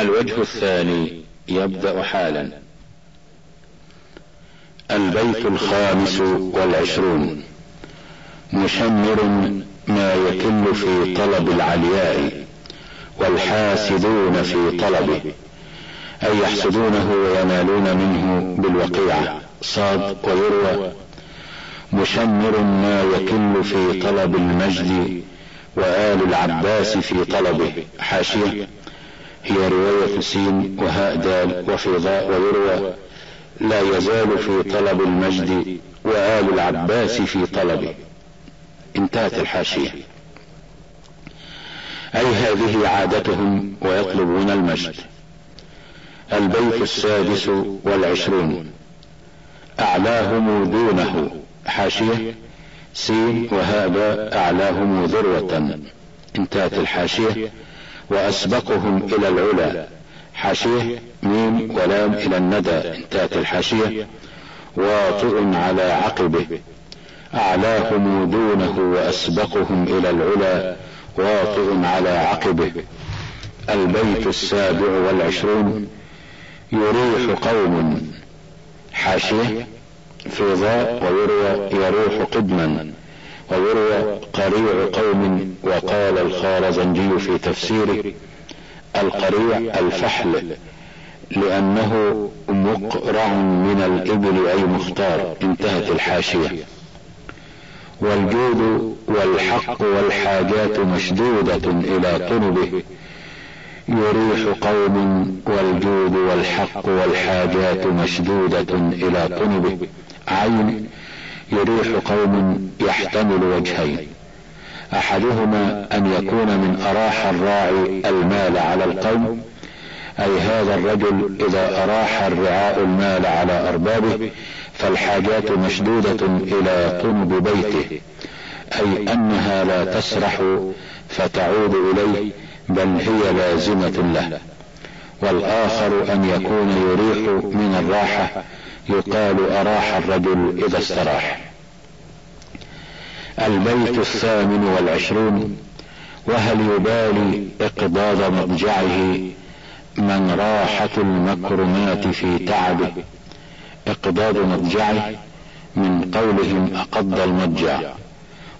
الوجه الثاني يبدأ حالا. البيت الخامس والعشرون. مشمر ما يكل في طلب العلياء والحاسدون في طلبه أي يحسدونه وينالون منه بالوقيعة. صاد ويروى. مشمر ما يكل في طلب المجد وآل العباس في طلبه. حاشية. هي رواية سين وهاء دال وفي ضاء ويروى لا يزال في طلب المجد وآل العباس في طلبه. انتهت الحاشية. أي هذه عادتهم ويطلبون المجد. البيت السادس والعشرون. أعلاهم دونه. حاشية. سين وهذا أعلاهم ذروة. انتهت الحاشية. وأسبقهم إلى العلا. حاشية ميم ولام إلى الندى انتهت الحاشية. واطئ على عقبه. أعلاهم دونه وأسبقهم إلى العلا. واطئ على عقبه. البيت السابع والعشرون. يريح قوم. حاشية في ضاء ويروى يروح قدما. ويروى قريع قوم وقال الخارزنجي في تفسيره القريع الفحل لأنه مقرع من الإبل أي مختار انتهت الحاشية. والجود والحق والحاجات مشدودة إلى طلبه يريح قوم والجود والحق والحاجات مشدودة إلى طنبه عين يريح قوم يحتمل وجهين. أحدهما أن يكون من أراح الراعي المال على القوم أي هذا الرجل إذا أراح الرعاء المال على أربابه فالحاجات مشدودة إلى طنب بيته أي أنها لا تسرح فتعود إليه بل هي لازمة له. والآخر أن يكون يريح من الراحة يقال أراح الرجل إذا استراح. البيت الثامن والعشرون وهل يبالي إقباض مضجعه من راحة المكرمات في تعبه؟ إقباض مضجعه من قولهم أقض المضجع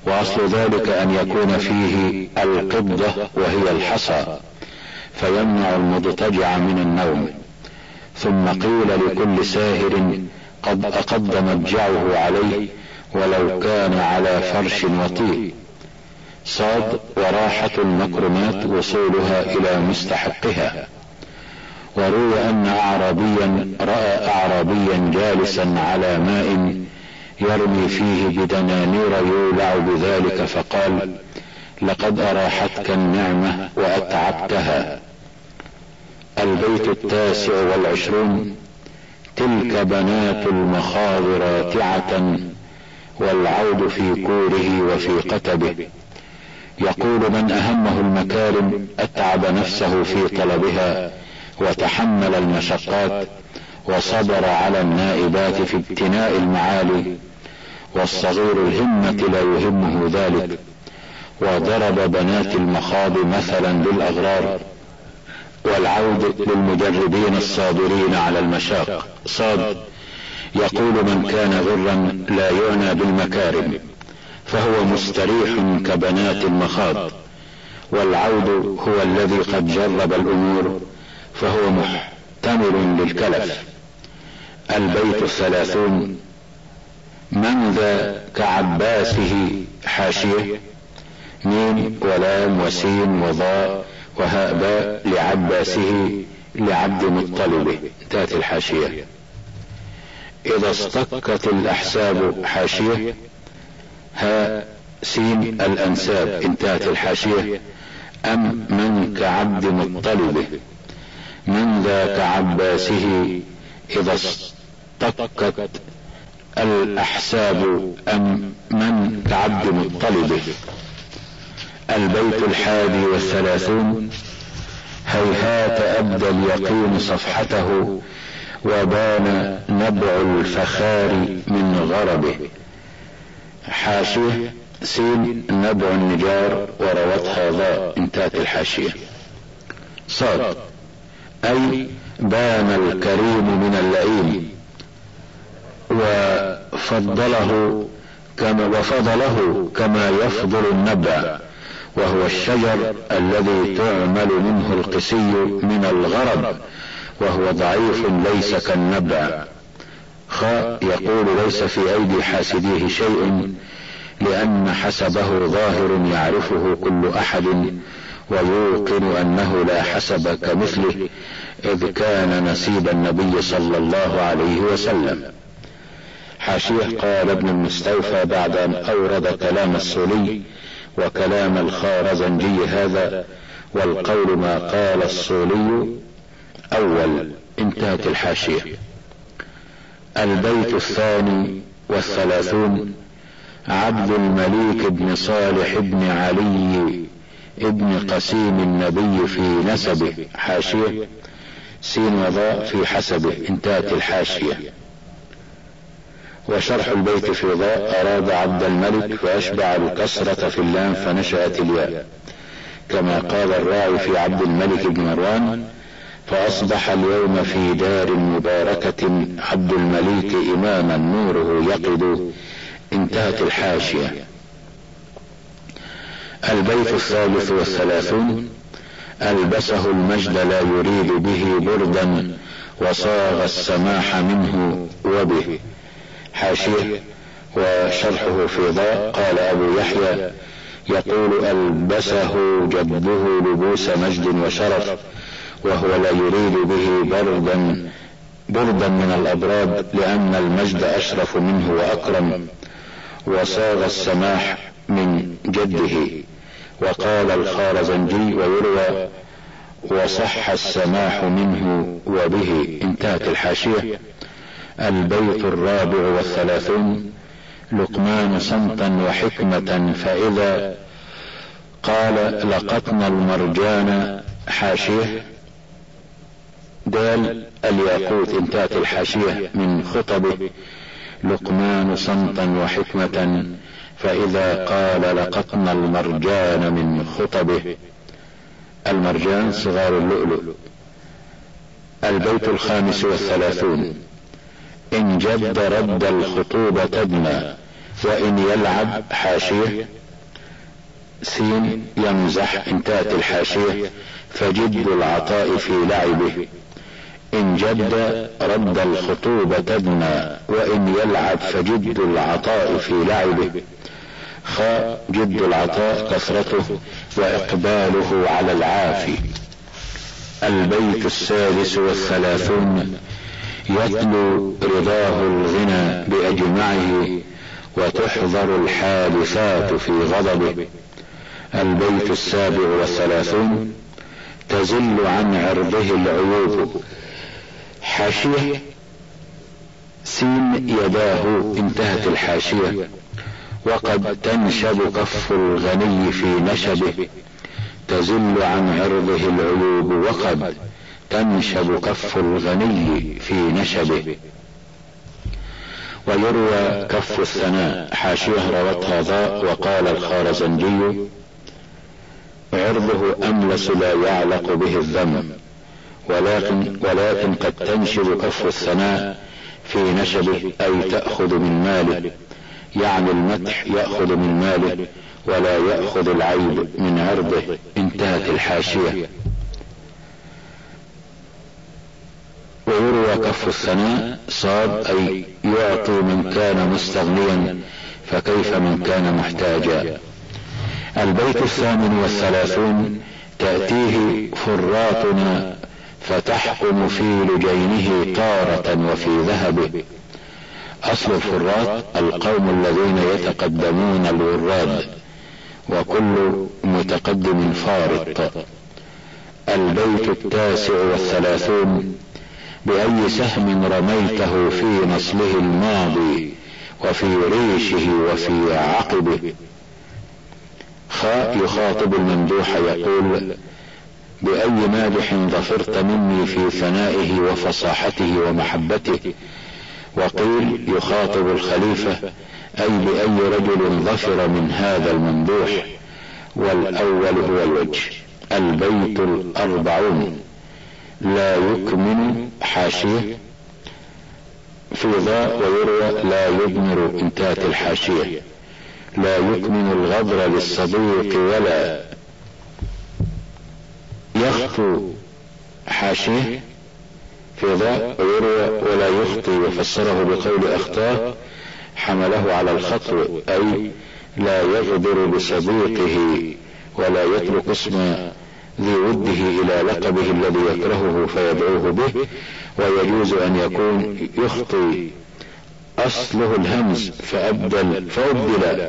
وأصل ذلك أن يكون فيه القبضة وهي الحصى فيمنع المضطجع من النوم. ثم قيل لكل ساهر قد اقض مضجعه عليه ولو كان على فرش وطيه صاد وراحة المكرمات وصولها إلى مستحقها. وروي أن اعرابيا رأى اعرابيا جالسا على ماء يرمي فيه بدنانير يولع بذلك فقال لقد أراحتك النعمة وأتعبتها. البيت التاسع والعشرون تلك بنات المخاض راتعة والعود في كوره وفي قتبه. يقول من أهمه المكارم أتعب نفسه في طلبها وتحمل المشقات وصبر على النائبات في ابتناء المعالي والصغير الهمة لا يهمه ذلك وضرب بنات المخاض مثلا للأغرار. والعود للمجربين الصابرين على المشاق. صاد. يقول من كان غرا لا يعنى بالمكارم فهو مستريح كبنات المخاض. والعود هو الذي قد جرب الأمور فهو محتمل للكلف. البيت الثلاثون. من ذا كعباسه حاشية؟ ميم ولام وسين وضاء. باء لعباسه لعبد مطلبه انتهت الحاشية. إذا اصطكت الأحساب حاشية ها سين الأنساب انتهت الحاشية. أم من كعبد مطلبه من ذا كعباسه إذا اصطكت الأحساب؟ أم من كعبد مطلبه البيت الحادي والثلاثون هيهات ابدى اليقين صفحته وبان نبع الفخار من غربه. حاشية سين نبع النجار وروتها ضاء انتهت الحاشية. صاد أي بان الكريم من اللئيم. وفضله كما وفضله كما يفضل النبع. وهو الشجر الذي تعمل منه القسي من الغرب وهو ضعيف ليس كالنبع. خ يقول ليس في أيدي حاسديه شيء لأن حسبه ظاهر يعرفه كل أحد ويوقن أنه لا حسب كمثله إذ كان نسيب النبي صلى الله عليه وسلم. حاشيه قال ابن المستوفى بعد أن أورد كلام السولي وكلام الخارزنجي هذا والقول ما قال الصولي أول انتهت الحاشية. البيت الثاني والثلاثون عبد المليك بن صالح بن علي ابن قسيم النبي في نسبه. حاشية سين وضاء في حسبه. انتهت الحاشية. وشرح البيت في ضاء أراد عبد الملك فأشبع الكسرة في اللام فنشأت الياء. كما قال الراعي في عبد الملك بن مروان فأصبح اليوم في دار مباركة عبد المليك إماما نوره يقد انتهت الحاشية. البيت الثالث والثلاثون ألبسه المجد لا يريد به بردا وصاغ السماح منه وبه. حاشية وشرحه في ضاء. قال أبو يحيى يقول ألبسه جده لبوس مجد وشرف وهو لا يريد به بردا بردا من الأبراد لأن المجد أشرف منه وأكرم. وصاغ السماح من جده. وقال الخارزنجي ويروى وصح السماح منه وبه. انتهت الحاشية. البيت الرابع والثلاثون لقمان صمتا وحكمة فإذا قال لقطنا المرجان حاشية. دال الياقوت انتهت الحاشية من خطبه. لقمان صمتا وحكمة فإذا قال لقطنا المرجان من خطبه. المرجان صغار اللؤلؤ. البيت الخامس والثلاثون. إن جد رد الخطوبة تدمى وإن يلعب حاشية سين يمزح انتهت الحاشية فجد العطاء في لعبه. إن جد رد الخطوبة تدمى وإن يلعب فجد العطاء في لعبه. خاء جد العطاء كثرته وإقباله على العافي. البيت السادس والثلاثون يتلو رضاه الغنى بأجمعه وتحضر الحادثات في غضبه. البيت السابع والثلاثون تزل عن عرضه العيوب. حاشية. سين يداه انتهت الحاشية. وقد تنشب كف الغني في نشبه. تزل عن عرضه العيوب وقد تنشب كف الغني في نشبه. ويروى كف الثناء حاشيه روتها ضاء وقال الخارزنجي عرضه أملس لا يعلق به الذم ولكن ولكن قد تنشب كف الثناء في نشبه أي تأخذ من ماله. يعني المدح يأخذ من ماله ولا يأخذ العيب من عرضه. انتهت الحاشية. ويروى كف الثناء صاد أي يعطي من كان مستغنيا فكيف من كان محتاجا. البيت الثامن والثلاثون تأتيه فراتنا فتحكم في لجينه طارة وفي ذهبه أصل الفرات القوم الذين يتقدمون الوراد وكل متقدم فارط. البيت التاسع والثلاثون بأي سهم رميته في نصله الماضي وفي ريشه وفي عقبه. خاء يخاطب الممدوح يقول بأي مادح ظفرت مني في ثنائه وفصاحته ومحبته؟ وقيل يخاطب الخليفة أي بأي رجل ظفر من هذا الممدوح؟ والأول هو الوجه البيت الأربعون. لا يكمن حاشية. في ضاء ويروى لا يضمر إنتهت الحاشية. لا يكمن الغدر للصديق ولا يخفو حاشيه. في ضاء ويروى ولا يخطي وفسره بقول اخطاه حمله على الخطو أي لا يغدر بصديقه ولا يترك اسم ذي وده إلى لقبه الذي يكرهه فيدعوه به ويجوز أن يكون يخطي أصله الهمز فأبدل فأبدل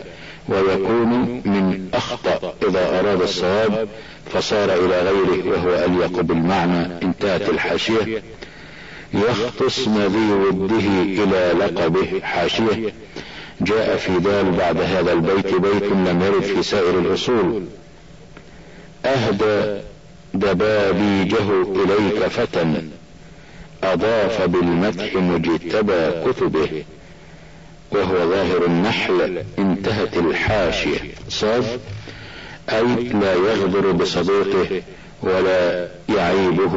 ويكون من أخطأ إذا أراد الصواب فصار إلى غيره وهو أليق بالمعنى انتهت الحاشية. يخطو اسم ذي وده إلى لقبه حاشية. جاء في دال بعد هذا البيت بيت لم يرد في سائر الأصول. أهدى دبابيجه إليك فتى أضاف بالمدح مجتبى كتبه وهو ظاهر النحل انتهت الحاشية. صاد اي لا يغدر بصديقه ولا يعيبه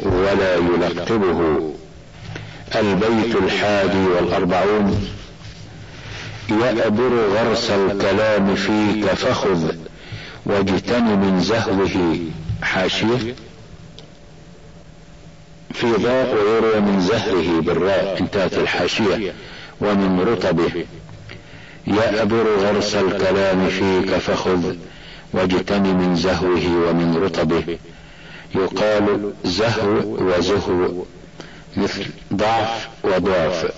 ولا يلقبه. البيت الحادي والأربعون يأبر غرس الكلام فيك فخذ. واجتن من زهوه حاشية في ضاء ويروى من زهره بالراء انتهت الحاشية ومن رطبه. يأبر غرس الكلام فيك فخذ واجتن من زهوه ومن رطبه. يقال زهو وزهو مثل ضعف وضعف.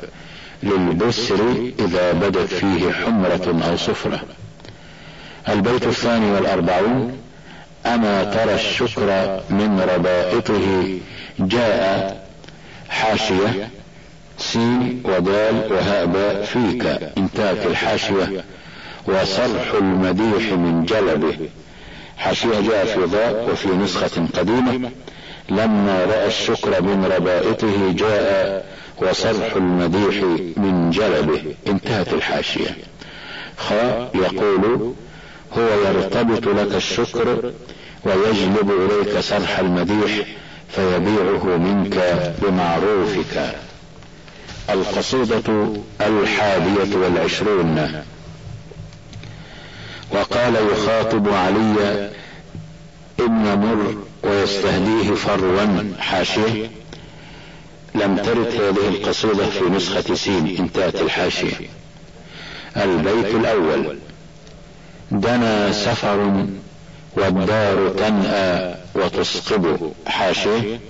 للبسر إذا بدت فيه حمرة أو صفرة. البيت الثاني والأربعون أما ترى الشكر من ربائطه جاء حاشية سين ودال وهاء باء فيك انتهت الحاشية وصرح المديح من جلبه حاشية جاء في ضاء وفي نسخة قديمة لما رأى الشكر من ربائطه جاء وصرح المديح من جلبه انتهت الحاشية. خاء يقول هو يرتبط لك الشكر ويجلب إليك صرح المديح فيبيعه منك بمعروفك. القصيدة الحادية والعشرون. وقال يخاطب علي ابن مر ويستهديه فروا حاشية. لم ترد هذه القصيدة في نسخة سين انتهت الحاشية. البيت الأول. دنا سفر والدار تنأى وتسقب حاشية.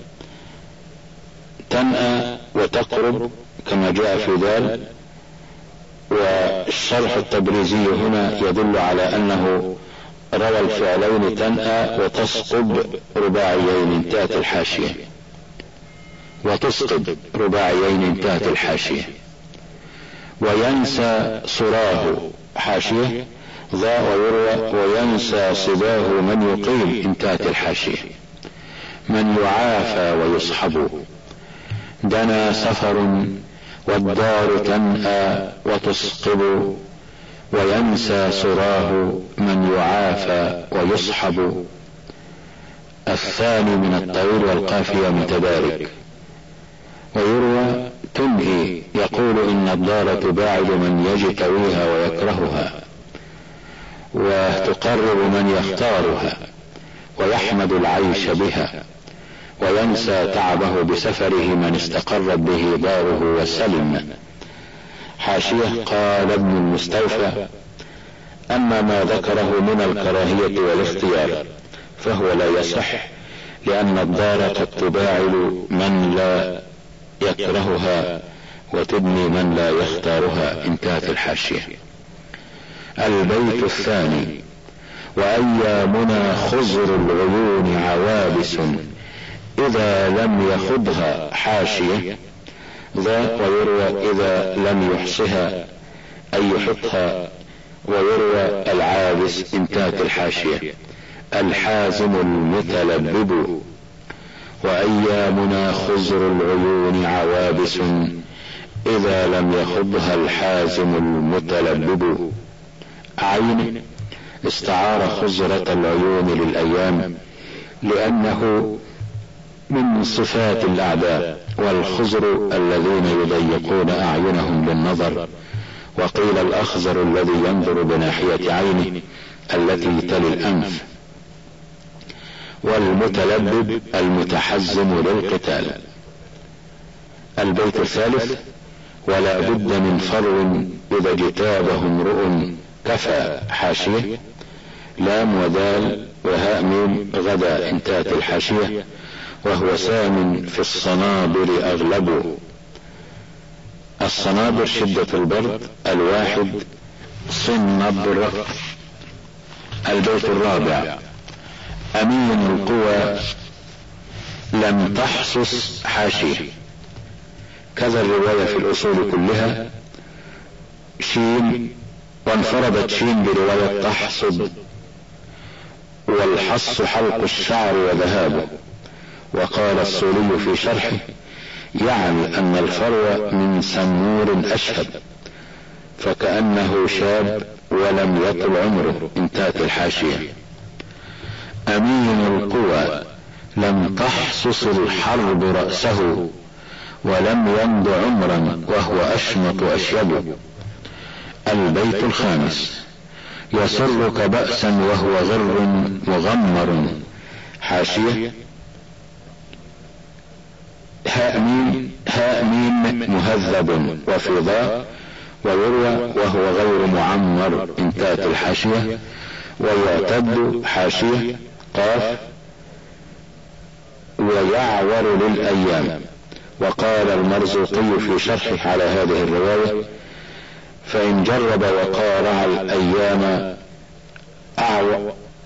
تنأى وتقرب كما جاء في ذلك. والشرح التبريزي هنا يدل على أنه روى الفعلين تنأى وتسقب رباعيين انتهت الحاشية. وتسقب رباعيين انتهت الحاشية. وينسى صراه. حاشية. ضاء ويروى وينسى صباه من يقيم انتهت الحاشية. من يعافى ويصحب. دنا سفر والدار تنأى وتسقب وينسى سراه من يعافى ويصحب. الثاني من الطويل والقافية متبارك. ويروى تنهي يقول إن الدار تباعد من يجتويها ويكرهها. وتقرب من يختارها ويحمد العيش بها وينسى تعبه بسفره من استقرت به داره وسلم حاشية قال ابن المستوفى أما ما ذكره من الكراهية والاختيار فهو لا يصح لأن الدار قد تباعد من لا يكرهها وتبني من لا يختارها انتهت الحاشية. البيت الثاني. وأيامنا خزر العيون عوابس. إذا لم يخضها حاشية. ذا ويروى إذا لم يحصها. اي يحطها ويروى العابس انتهت الحاشية. الحازم المتلبب. وأيامنا خزر العيون عوابس. إذا لم يخضها الحازم المتلبب. عين استعار خزرة العيون للأيام لأنه من صفات الأعداء والخزر الذين يضيقون أعينهم بالنظر. وقيل الأخزر الذي ينظر بناحية عينه التي تلي الأنف. والمتلبب المتحزم للقتال. البيت الثالث ولا بد من فرو إذا اجتابه امرؤ كفى حاشية لام ودال وهاء ميم غدا انتهت الحاشية وهو سام في الصنابر أغلب. الصنابر شدة البرد الواحد صنبر البيت الرابع. أمين القوى لم تحصص حاشية. كذا الرواية في الأصول كلها. شين وانفردت شين برواية تحصد. والحص حلق الشعر وذهابه وقال الصولي في شرحه يعني أن الفرو من سمور أشهب فكأنه شاب ولم يطل عمره انتهت الحاشية. أمين القوى لم تحصص الحرب رأسه ولم يمض عمرا وهو أشمط أشيب. البيت الخامس. يسرك بأسا وهو غر مغمر حاشية. هاء ميم. هاء ميم مهذب وفي ضاء ويروى وهو غير معمر. انتهت الحاشية. ويعتد حاشية. قاف. ويعور للأيام. وقال المرزوقي في شرحه على هذه الرواية فإن جرب وقارع الأيام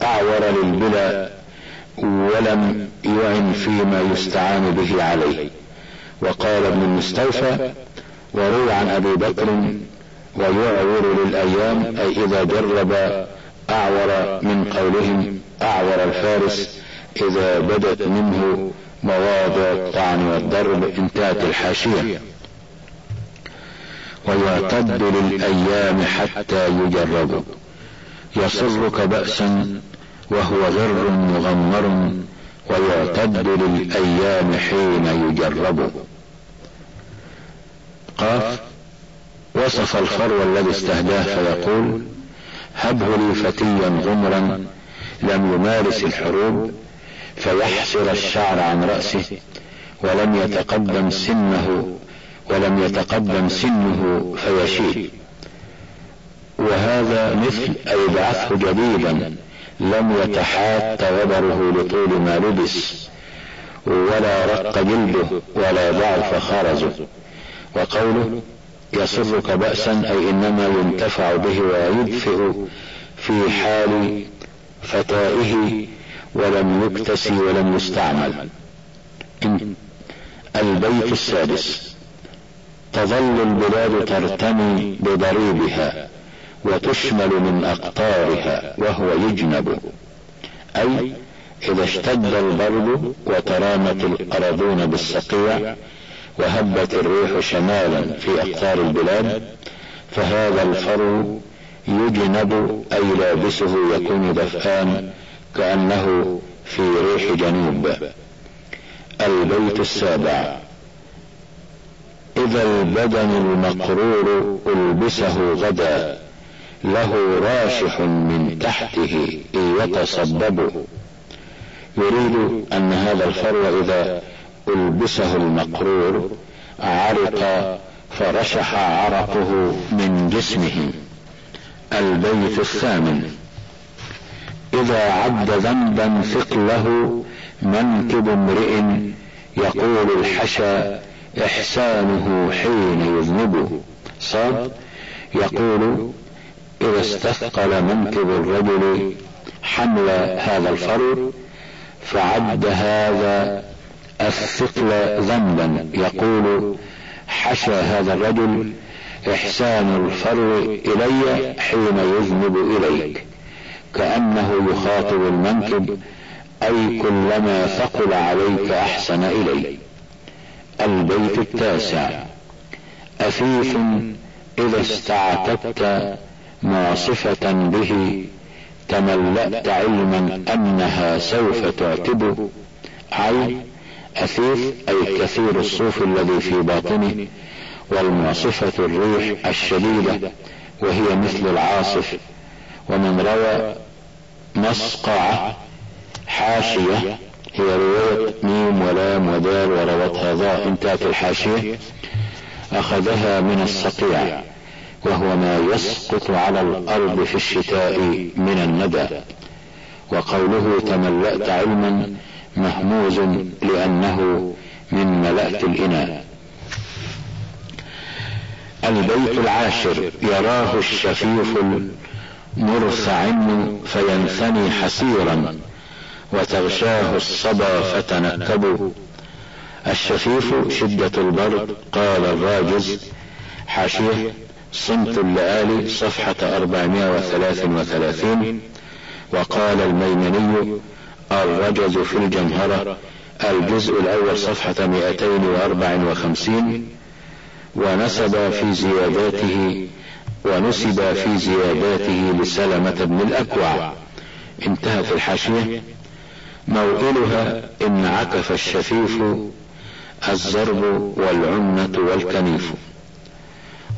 أعور للبلا ولم يعن فيما يستعان به عليه. وقال ابن المستوفى وروى عن أبي بكر ويعور للأيام أي إذا جرب أعور من قولهم أعور الفارس إذا بدت منه مواضع الطعن والضرب انتهت الحاشية. ويعتد للأيام حتى يجرب يسرك بأسا وهو غر مغمر ويعتد للأيام حين يجرب قاف وصف الفرو الذي استهداه فيقول هبه لي فتيا غمرا لم يمارس الحروب فيحسر الشعر عن رأسه ولم يتقدم سنه ولم يتقدم سنه فيشيب. وهذا مثل أي بعثه جديدا لم يتحات وبره لطول ما لبس ولا رق جلده ولا ضعف خرزه. وقوله يسرك بأسا أي إنما ينتفع به ويدفئ في حال فتائه ولم يكتسي ولم يستعمل. البيت السادس. تظل البلاد ترتمي بضريبها وتشمل من أقطارها وهو يجنب. أي إذا اشتد البرد وترامت الأرضون بالصقيع وهبت الريح شمالا في أقطار البلاد فهذا الفرو يجنب أي لابسه يكون دفآن كأنه في ريح جنوب. البيت السابع. إذا البدن المقرور ألبسه غدا له راشح من تحته يتصبب. يريد أن هذا الفرو إذا ألبسه المقرور عرق فرشح عرقه من جسمه. البيت الثامن. إذا عد ذنبا ثقله منكب امرئ يقول الحشا إحسانه حين يذنبه. صاد. يقول إذا استثقل منكب الرجل حمل هذا الفرد فعد هذا الثقل ذنبا. يقول حشى هذا الرجل إحسان الفر إلي حين يذنب إليك. كأنه يخاطب المنكب أي كلما ثقل عليك أحسن إلي البيت التاسع. أفيف إذا استعتدت معصفة به تملأت علما أنها سوف تعتب أي أثيث أي كثير الصوف الذي في باطنه والمعصفة الريح الشديدة وهي مثل العاصف. ومن روى مصقعة حاشية هي رواية ميم ولام ودال وروتها ضاء انتهت الحاشية أخذها من الصقيع وهو ما يسقط على الأرض في الشتاء من الندى. وقوله تملأت علما مهموز لأنه من ملأت الإناء. البيت العاشر يراه الشفيف المرفعن فينثني حسيرا. وتغشاه الصبا فتنكبوا الشفيف شدة البرد قال الراجز. حاشية صمت اللآلي صفحة 433 وقال الميمني الرجز في الجمهرة. الجزء الأول صفحة 254 ونسب في زياداته ونسب في زياداته لسلمة بن الأكوع. انتهت الحاشية. موئلها إن عكف الشفيف الزرب والعنة والكنيف.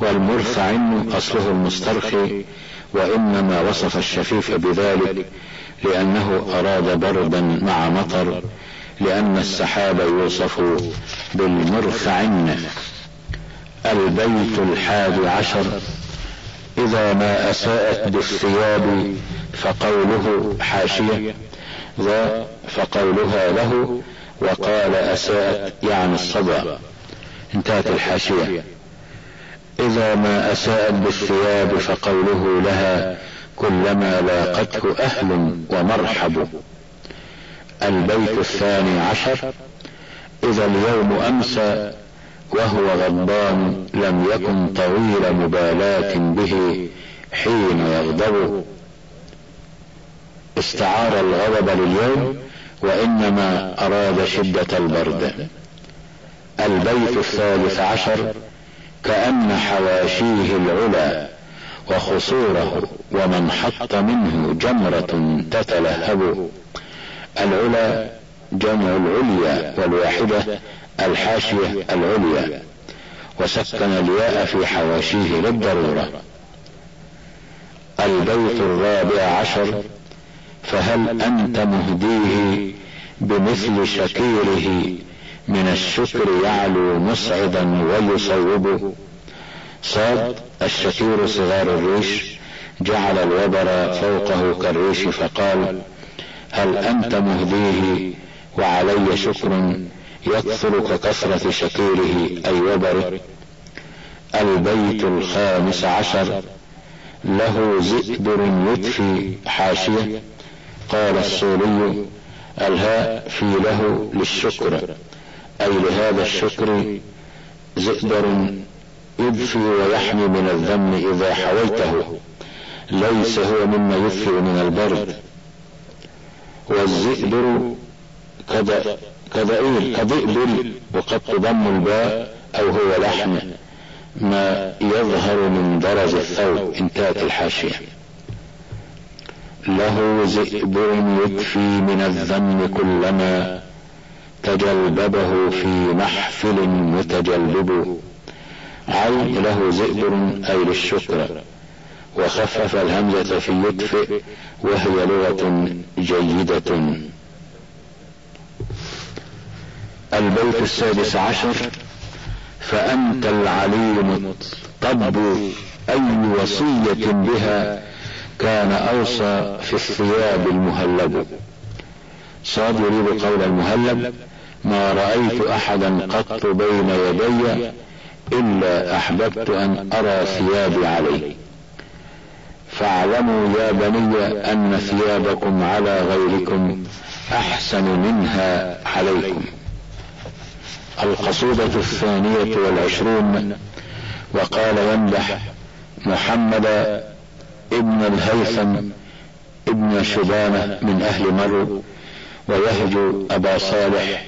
والمرفع أصله المسترخي وإنما وصف الشفيف بذلك لأنه أراد بردا مع مطر لأن السحاب يوصف بالمرفعن البيت الحادي عشر إذا ما أساءت بالثياب فقوله حاشية. ذا فقولها له وقال أساءت يعني الصبا. انتهت الحاشية. إذا ما أساءت بالثياب فقوله لها كلما لاقته أهل ومرحب. البيت الثاني عشر. إذا اليوم أمسى وهو غضبان لم يكن طويل مبالاة به حين يغضب استعار الغضب لليوم وإنما أراد شدة البرد. البيت الثالث عشر كأن حواشيه العلا وخصوره ومن حط منه جمرة تتلهب. العلا جمع العليا والواحدة الحاشية العليا وسكن الياء في حواشيه للضرورة. البيت الرابع عشر فهل أنت مهديه بمثل شكيره من الشكر يعلو مسعدا ويصوب صاد الشكير صغار الريش جعل الوبر فوقه كالريش فقال هل أنت مهديه وعلي شكر يكثر ككثرة شكيره أي وبره البيت الخامس عشر له زئبر يدفي حاشية. قال الصولي الهاء في له للشكر. أي لهذا الشكر زئبر يدفي ويحمي من الذم إذا حويته. ليس هو مما يدفئ من البرد. والزئبر كذئيل كذئبل وقد تضم الباء أو هو لحم ما يظهر من درج الثوب انتهت الحاشية. له ذئب يدفي من الذم كلما تجلببه في محفل متجلب. عين له ذئب أي للشكر. وخفف الهمزة في يدفئ وهي لغة جيدة. البيت السادس عشر. فأنت العليم الطب. أي وصية بها كان أوصى في الثياب المهلب. صاد يريد قول المهلب ما رأيت أحدا قط بين يدي إلا أحببت أن أرى ثيابي عليه. فاعلموا يا بني أن ثيابكم على غيركم أحسن منها عليكم. القصيدة الثانية والعشرون وقال يمدح محمد ابن الهيثم ابن شبانة من أهل مرو ويهجو أبا صالح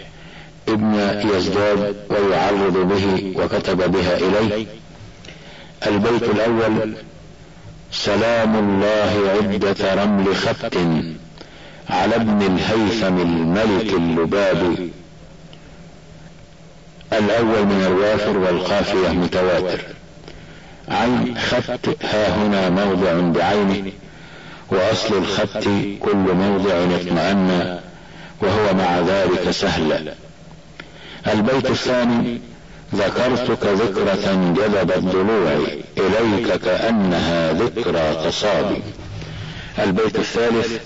ابن يزداد ويعرض به وكتب بها إليه. البيت الأول سلام الله عدة رمل خبت على ابن الهيثم الملك اللباب. الأول من الوافر والقافية متواتر. عين خط ها هنا موضع بعينه وأصل الخط كل موضع اطمأن وهو مع ذلك سهل. البيت الثاني ذكرتك ذكرة جذبت ضلوعي إليك كأنها ذكرى تصابي البيت الثالث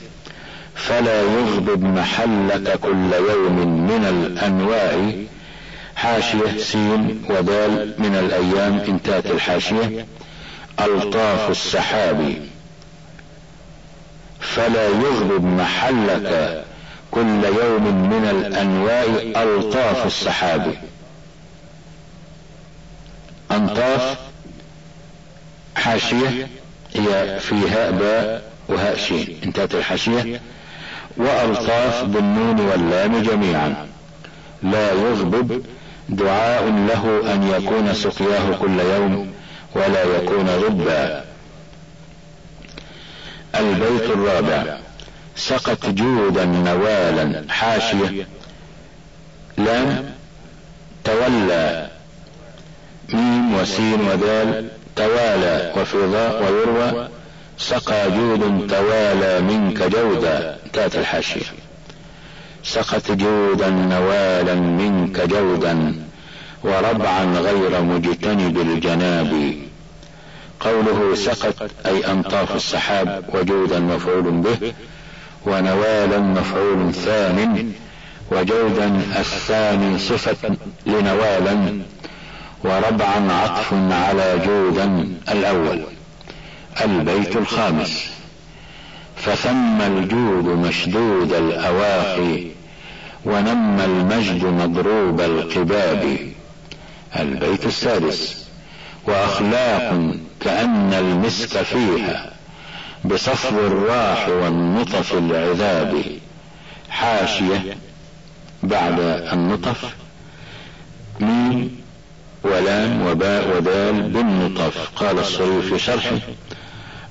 فلا يغضب محلك كل يوم من الأنواع حاشية سين ودال من الأيام انتهت الحاشية. ألطاف السحاب. فلا يغضب محلك كل يوم من الأنواع ألطاف السحاب. أنطاف حاشية هي في هاء باء وهاء شين. انتهت الحاشية. وألطاف بالنون واللام جميعا. لا يغضب دعاء له أن يكون سقياه كل يوم ولا يكون غبا البيت الرابع. سقت جودا نوالا حاشية. لام تولى. ميم وسين ودال توالى وفضاء ويروى. سقى جود توالى منك جودا. تات الحاشية. سقت جودا نوالا منك جودا وربعا غير مجتنب الجناب. قوله سقت أي أنطاف السحاب وجودا مفعول به ونوالا مفعول ثان وجودا الثاني صفة لنوالا وربعا عطف على جودا الأول. البيت الخامس. فثم الجود مشدود الأواخي ونم المجد مضروب القباب. البيت السادس وأخلاق كأن المسك فيها بصفو الراح والنطف العذاب. حاشية بعد النطف ميم ولام وباء ودال بالنطف. قال الصريف في شرحه.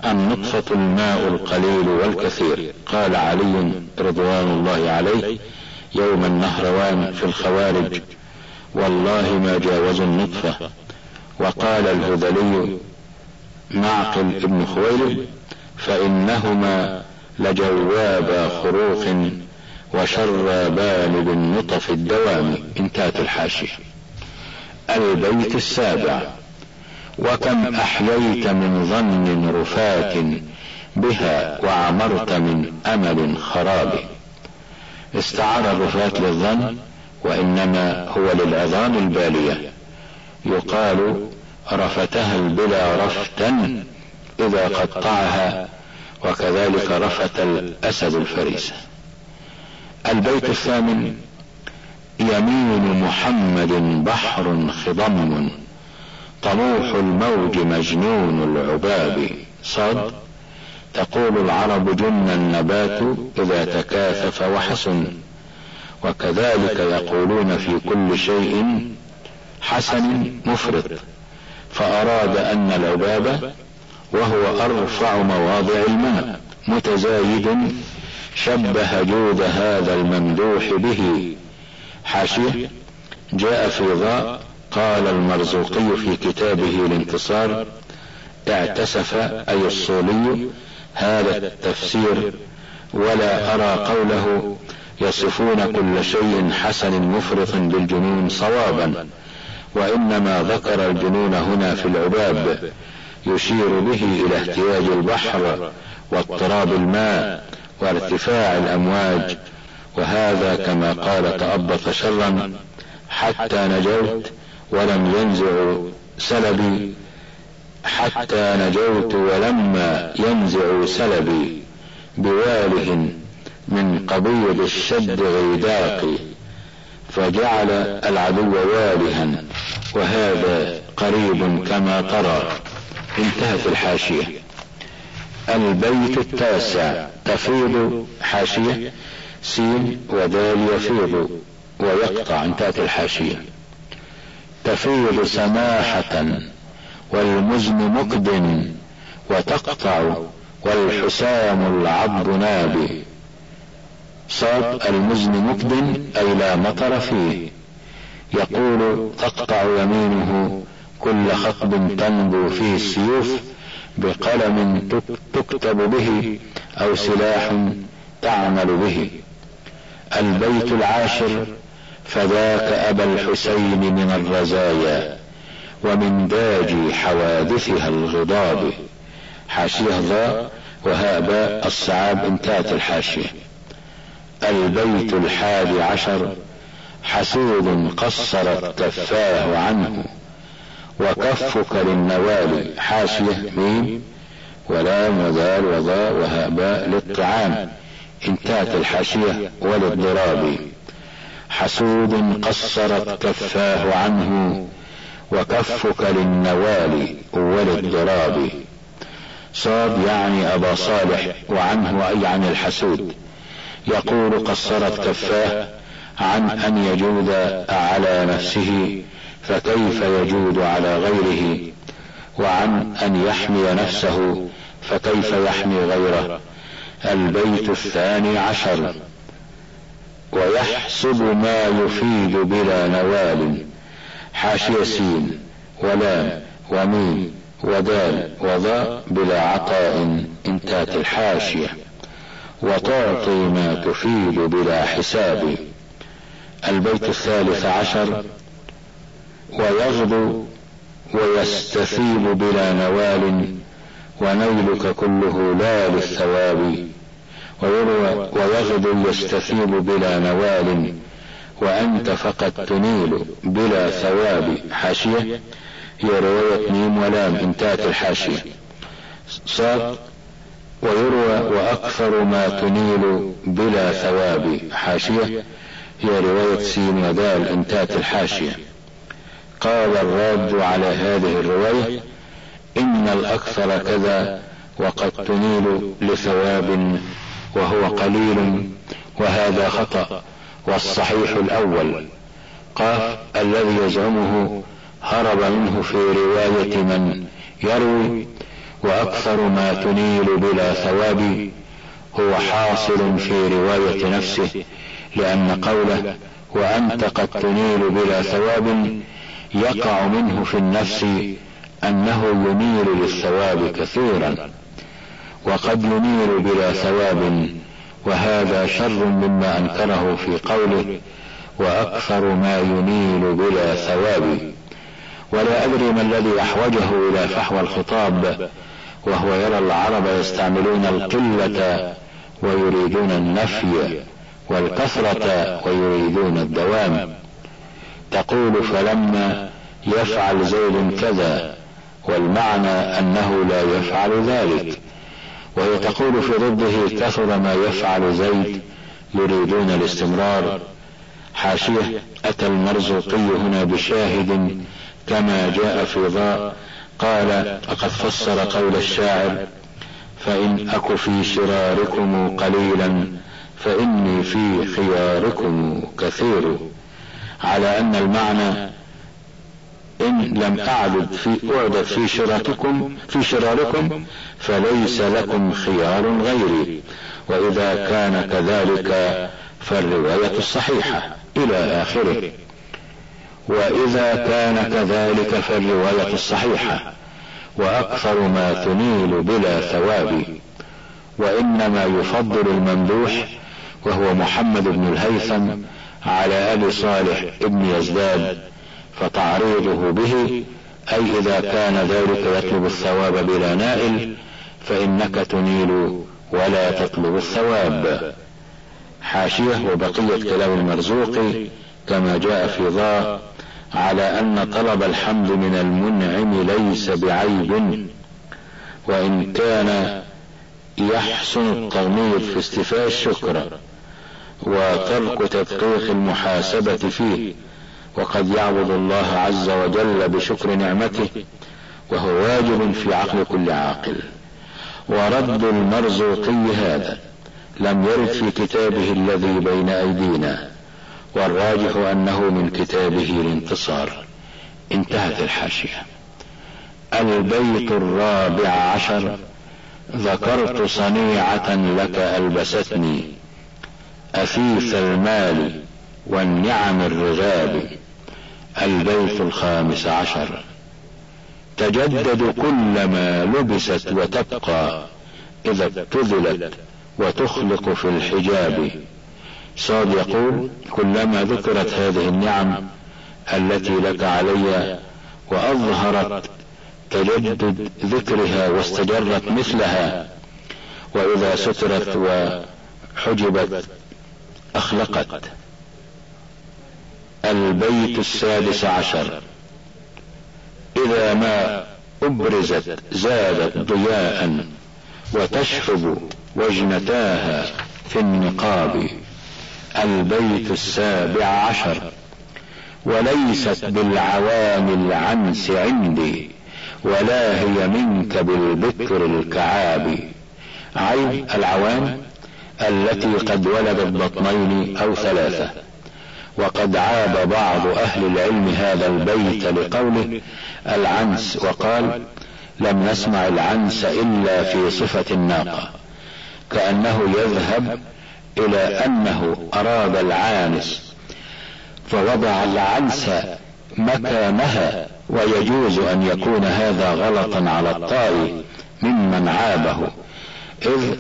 النطفة الماء القليل والكثير؟ قال علي رضوان الله عليه يوم النهروان في الخوارج. والله ما جاوزوا النطفة. وقال الهذلي معقل ابن خويلد فإنهما لجواب خروق وشرابان بالنطف الدوام. انتهت الحاشية. البيت السابع. وكم أحييت من ظن رفات بها وعمرت من أمل خراب. استعار الرفات للظن وإنما هو للعظام البالية. يقال رفتها البلا رفتا إذا قطعها وكذلك رفت الأسد الفريسة البيت الثامن يمين محمد بحر خضم. طموح الموج مجنون العباب صاد. تقول العرب جن النبات إذا تكاثف وحسن. وكذلك يقولون في كل شيء حسن مفرط. فأراد أن العباب وهو أرفع مواضع الماء متزايد شبه جود هذا الممدوح به. حاشية. جاء في ضاء قال المرزوقي في كتابه الانتصار اعتسف أي الصولي هذا التفسير ولا أرى قوله يصفون كل شيء حسن مفرط بالجنون صوابا وإنما ذكر الجنون هنا في العباب يشير به إلى احتياج البحر واضطراب الماء وارتفاع الأمواج وهذا كما قال تأبط شرا حتى نجوت ولم ينزع سلبي. حتى نجوت ولما ينزع سلبي. بواله من قبيض الشد غيداقي فجعل العدو والها وهذا قريب كما ترى. انتهت الحاشية. البيت التاسع. تفيض حاشية. سين ودال يفيض. ويقطع. انتهت الحاشية. تفيض سماحة والمزن مكد وتقطع والحسام العض نابي. صاد المزن مكد أي لا مطر فيه. يقول تقطع يمينه كل خطب تنبو فيه السيوف بقلم تكتب به أو سلاح تعمل به. البيت العاشر فذاك أبا الحسين من الرزايا ومن داج حوادثها الغضاب. حاشية ضاء وهاء الصعاب انتهت الحاشية. البيت الحادي عشر حسود قصرت كفاه عنه. وكفك للنوال. حاشية ميم ولام وذال وضاء وهاء للطعام. انتهت الحاشية وللضراب. حسود قصرت كفاه عنه وكفك للنوال وللضراب. صاد يعني أبا صالح وعنه أي عن الحسود. يقول قصرت كفاه عن أن يجود على نفسه فكيف يجود على غيره؟ وعن أن يحمي نفسه فكيف يحمي غيره؟ البيت الثاني عشر. ويحسب ما يفيد بلا نوال. حاشية سين ولام وميم ودال وضاء بلا عطاء انتهت الحاشية. وتعطي ما تفيد بلا حساب. البيت الثالث عشر. ويغدو ويستثيب بلا نوال. ونيلك كله لا للثواب. ويغدو يستثيب بلا نوال وأنت فقد تنيل بلا ثواب حاشية. هي رواية ميم ولام انتهت الحاشية. صاد ويروى وأكثر ما تنيل بلا ثواب حاشية. هي رواية سين ودال انتهت الحاشية. قال الراد على هذه الرواية إن الأكثر كذا وقد تنيل لثواب وهو قليل وهذا خطأ والصحيح الأول. قاف الذي يزعمه هرب منه في رواية من يروي وأكثر ما تنيل بلا ثواب هو حاصل في رواية نفسه لأن قوله وأنت قد تنيل بلا ثواب يقع منه في النفس أنه ينيل للثواب كثيرا. وقد ينيل بلا ثواب وهذا شر مما أنكره في قوله وأكثر ما ينيل بلا ثواب. ولا أدري ما الذي أحوجه إلى فحوى الخطاب وهو يرى العرب يستعملون القلة ويريدون النفي والكثرة ويريدون الدوام. تقول فلما يفعل زيد كذا والمعنى أنه لا يفعل ذلك. وهي تقول في ضده كثر ما يفعل زيد يريدون الاستمرار. حاشية أتى المرزوقي هنا بشاهد كما جاء في ضاء قال فقد فسر قول الشاعر فإن أك في شراركم قليلا فإني في خياركم كثير على أن المعنى إن لم أعدد في أعدد في شراركم في شراركم فليس لكم خيار غيري. وإذا كان كذلك فالرواية الصحيحة إلى آخره. وإذا كان كذلك فالرواية الصحيحة وأكثر ما تنيل بلا ثواب. وإنما يفضل الممدوح وهو محمد بن الهيثم على أبي صالح ابن يزداد فتعريضه به أي إذا كان ذلك يطلب الثواب بلا نائل فإنك تنيل ولا تطلب الثواب. حاشية وبقية كلام المرزوق كما جاء في ضاء على أن طلب الحمد من المنعم ليس بعيب. وإن كان يحسن التغميض في استفاء الشكر وترك تدقيق المحاسبة فيه. وقد يعبد الله عز وجل بشكر نعمته وهو واجب في عقل كل عاقل. ورد المرزوقي هذا لم يرد في كتابه الذي بين أيدينا والراجح أنه من كتابه الانتصار. انتهت الحاشية. البيت الرابع عشر ذكرت صنيعة لك ألبستني. اثيث المال والنعم الرغاب البيت الخامس عشر. تجدد كلما لبست وتبقى إذا ابتذلت وتخلق في الحجاب. صاد يقول كلما ذكرت هذه النعم التي لك علي وأظهرت تجدد ذكرها واستجرت مثلها. وإذا سترت وحجبت أخلقت. البيت السادس عشر. إذا ما أبرزت زادت ضياء وتشحب وجنتاها في النقاب. البيت السابع عشر. وليست بالعوام العنس عندي ولا هي منك بالبكر الكعاب. عين العوام التي قد ولدت بطنين أو ثلاثة. وقد عاب بعض أهل العلم هذا البيت لقوله العنس وقال لم نسمع العنس إلا في صفة الناقة كأنه يذهب إلى أنه أراد العانس فوضع العنس مكانها ويجوز أن يكون هذا غلطا على الطائي ممن عابه إذ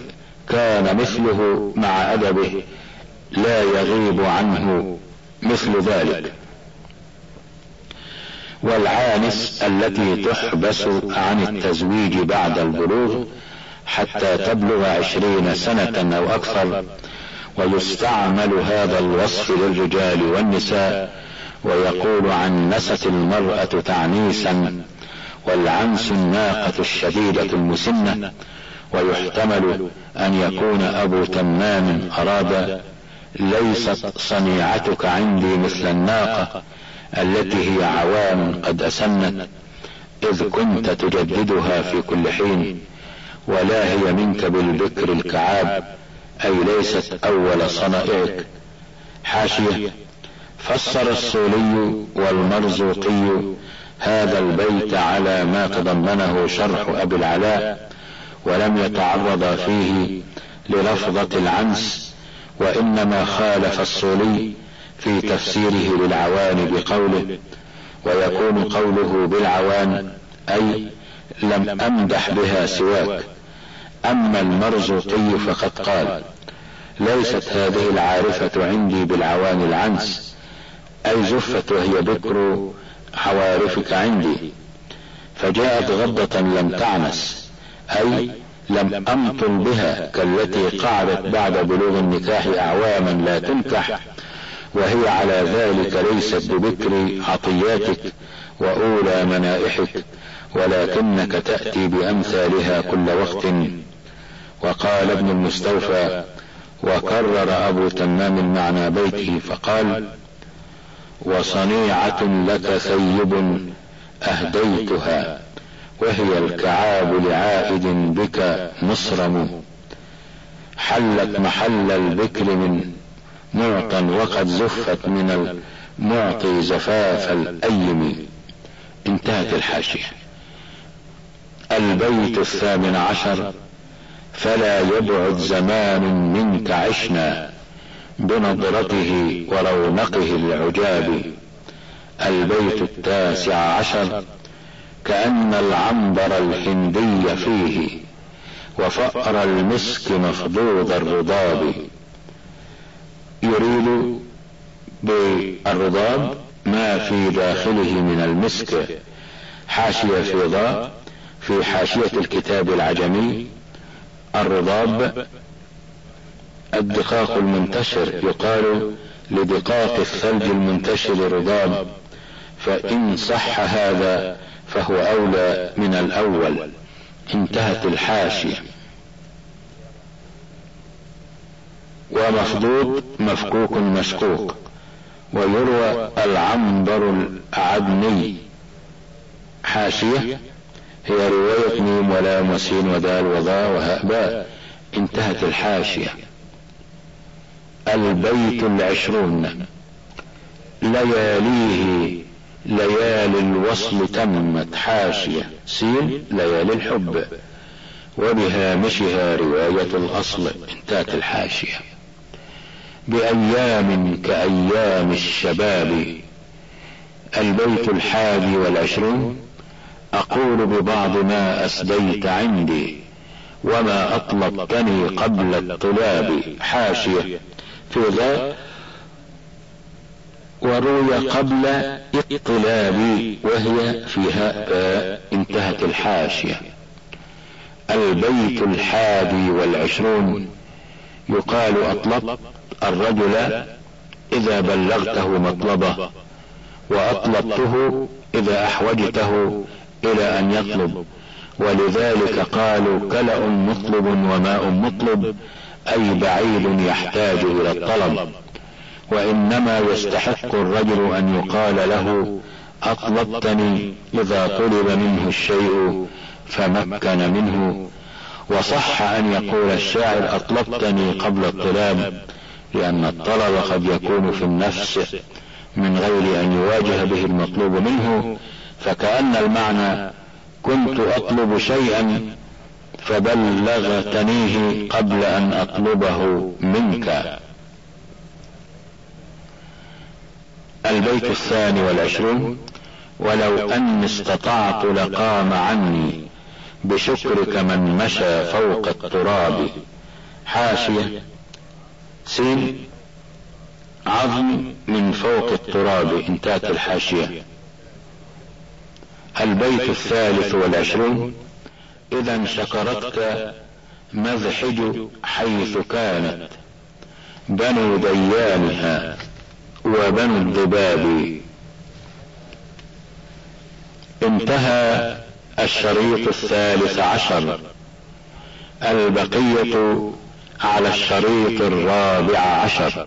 كان مثله مع أدبه لا يغيب عنه مثل ذلك. والعانس التي تحبس عن التزويج بعد البلوغ حتى تبلغ عشرين سنة أو أكثر. ويستعمل هذا الوصف للرجال والنساء. ويقول عنست المرأة تعنيسا. والعنس الناقة الشديدة المسنة. ويحتمل أن يكون أبو تمام اراد ليست صنيعتك عندي مثل الناقة التي هي عوام قد أسنت إذ كنت تجددها في كل حين ولا هي منك بالبكر الكعاب أي ليست أول صنائعك. حاشية فسر الصولي والمرزوقي هذا البيت على ما تضمنه شرح أبي العلاء ولم يتعرض فيه للفظة العنس وإنما خالف الصولي في تفسيره للعوان بقوله ويكون قوله بالعوان أي لم أمدح بها سواك أما المرزوقي فقد قال ليست هذه العارفة عندي بالعوان العنس أي زفت وهي بكر عوارفك عندي. فجاءت غضة لم تعنس أي لم أمطل بها كالتي قعدت بعد بلوغ النكاح أعواما لا تنكح. وهي على ذلك ليست ببكر عطياتك وأولى منائحك. ولكنك تأتي بأمثالها كل وقت. وقال ابن المستوفى وكرر أبو تمام معنى بيته فقال وصنيعة لك ثيب أهديتها. وهي الكعاب لعائد بك مصرم. حلت محل البكر من معطى وقد زفت من المعطي زفاف الأيم. انتهت الحاشية. البيت الثامن عشر. فلا يبعد زمان منك عشنا بنظرته ورونقه العجاب. البيت التاسع عشر. كأن العنبر الهندي فيه وفأر المسك مخضوض الرضاب. يريد بالرضاب ما في داخله من المسك حاشية في ضاء في حاشية الكتاب العجمي. الرضاب الدقاق المنتشر يقال لدقاق الثلج المنتشر رضاب فإن صح هذا فهو أولى من الأول. انتهت الحاشية. ومفضوض مفكوك مشكوك ويروى العنبر العدني. حاشية هي رواية ميم ولام وسين ودال وضاء وهاء باء انتهت الحاشية. البيت العشرون. لياليه ليالي الوصل تمت حاشية. سين ليالي الحب. وبهامشها رواية الأصل انتهت الحاشية. بأيام كأيام الشباب البيت الحادي والعشرون أقول ببعض ما أسديت عندي وما أطلبتني قبل الطلاب. حاشية. في ذا وروي قبل اطلابي وهي فيها انتهت الحاشية. البيت الحادي والعشرون. يقال أطلبت الرجل إذا بلغته مطلبه وأطلبته إذا أحوجته إلى أن يطلب. ولذلك قالوا كلأ مطلب وماء مطلب أي بعيد يحتاج إلى الطلب. وإنما يستحق الرجل أن يقال له أطلبتني إذا طلب منه الشيء فمكن منه. وصح أن يقول الشاعر أطلبتني قبل الطلاب لأن الطلب قد يكون في النفس من غير أن يواجه به المطلوب منه. فكأن المعنى كنت أطلب شيئا فبلغتنيه قبل أن أطلبه منك. البيت الثاني والعشرون. ولو أني استطعت لقام عني. بشكرك من مشى فوق التراب. حاشية. سين. عظم من فوق التراب. انتهت الحاشية. البيت الثالث والعشرون. إذا شكرتك مذحج حيث كانت. بنو ديانها. وبنو الذباب انتهى الشريط الثالث عشر. البقية على الشريط الرابع عشر.